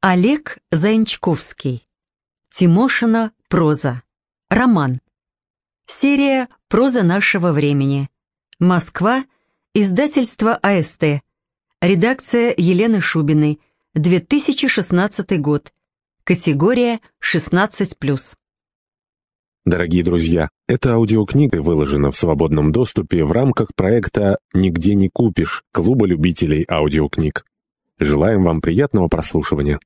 Олег Заинчковский. Тимошина проза. Роман. Серия «Проза нашего времени». Москва. Издательство АСТ. Редакция Елены Шубиной. 2016 год. Категория 16+. Дорогие друзья, эта аудиокнига выложена в свободном доступе в рамках проекта «Нигде не купишь» Клуба любителей аудиокниг. Желаем вам приятного прослушивания.